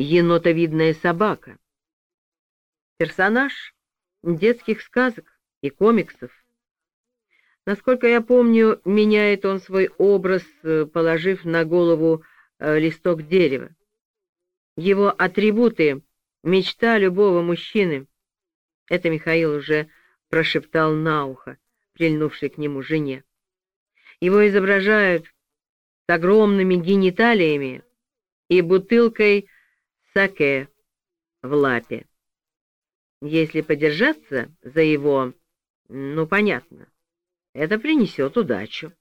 енотовидная собака. Персонаж детских сказок и комиксов. Насколько я помню, меняет он свой образ, э, положив на голову э, листок дерева. Его атрибуты — мечта любого мужчины. Это Михаил уже прошептал на ухо, прильнувшей к нему жене. Его изображают с огромными гениталиями и бутылкой саке в лапе. Если подержаться за его, ну, понятно, это принесет удачу.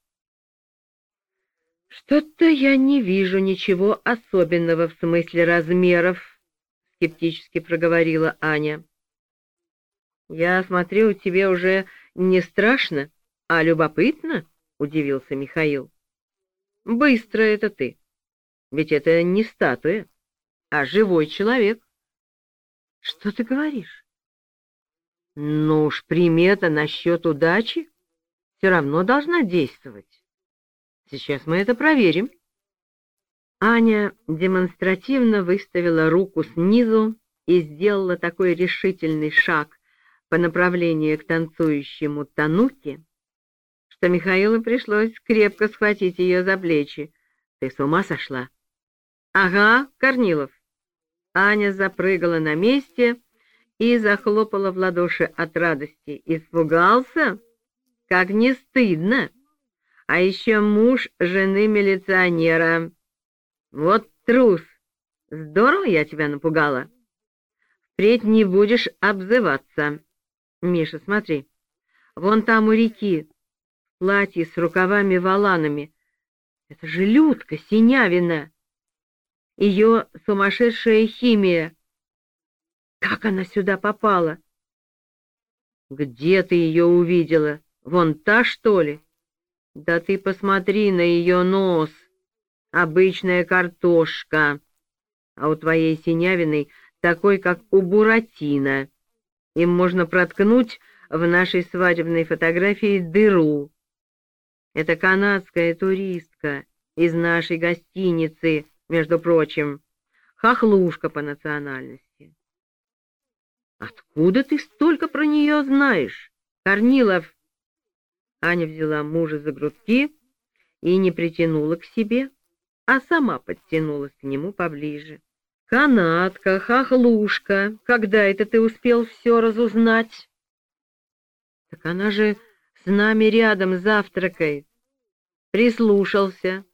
«Что-то я не вижу ничего особенного в смысле размеров», — скептически проговорила Аня. «Я смотрю, тебе уже не страшно, а любопытно?» — удивился Михаил. «Быстро это ты. Ведь это не статуя, а живой человек». «Что ты говоришь?» «Ну уж примета насчет удачи все равно должна действовать. Сейчас мы это проверим». Аня демонстративно выставила руку снизу и сделала такой решительный шаг по направлению к танцующему Тануке, что Михаилу пришлось крепко схватить ее за плечи. «Ты с ума сошла?» «Ага, Корнилов». Аня запрыгала на месте и захлопала в ладоши от радости. «Испугался? Как не стыдно! А еще муж жены милиционера. Вот трус! Здорово я тебя напугала. Впредь не будешь обзываться. Миша, смотри, вон там у реки, платье с рукавами-воланами. Это же Людка Синявина. Ее сумасшедшая химия. Как она сюда попала? Где ты ее увидела? Вон та, что ли? Да ты посмотри на ее нос. Обычная картошка. А у твоей Синявиной такой, как у Буратино. Им можно проткнуть в нашей свадебной фотографии дыру. Это канадская туристка из нашей гостиницы, между прочим, хохлушка по национальности. Откуда ты столько про нее знаешь, Корнилов? Аня взяла мужа за грудки и не притянула к себе, а сама подтянулась к нему поближе. Канатка, хохлушка, когда это ты успел все разузнать? Так она же с нами рядом завтракает. Прислушался,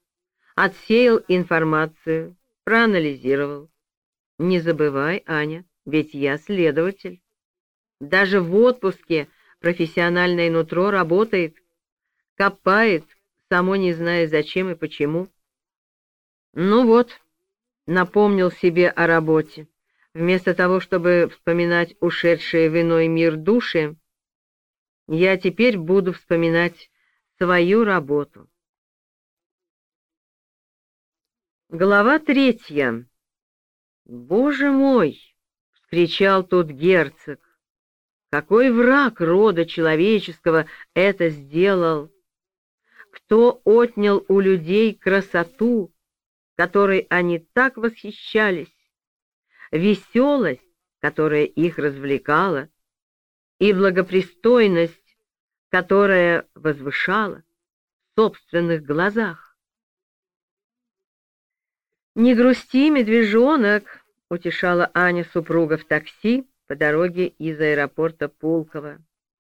отсеял информацию, проанализировал. Не забывай, Аня, ведь я следователь. Даже в отпуске профессиональное нутро работает, копает, само не зная зачем и почему. Ну вот, напомнил себе о работе. Вместо того, чтобы вспоминать ушедшие в иной мир души, я теперь буду вспоминать свою работу. Глава третья. «Боже мой!» — вскричал тот герцог. «Какой враг рода человеческого это сделал? Кто отнял у людей красоту, которой они так восхищались, веселость, которая их развлекала, и благопристойность, которая возвышала в собственных глазах. «Не грусти, медвежонок!» — утешала Аня супруга в такси по дороге из аэропорта Пулково.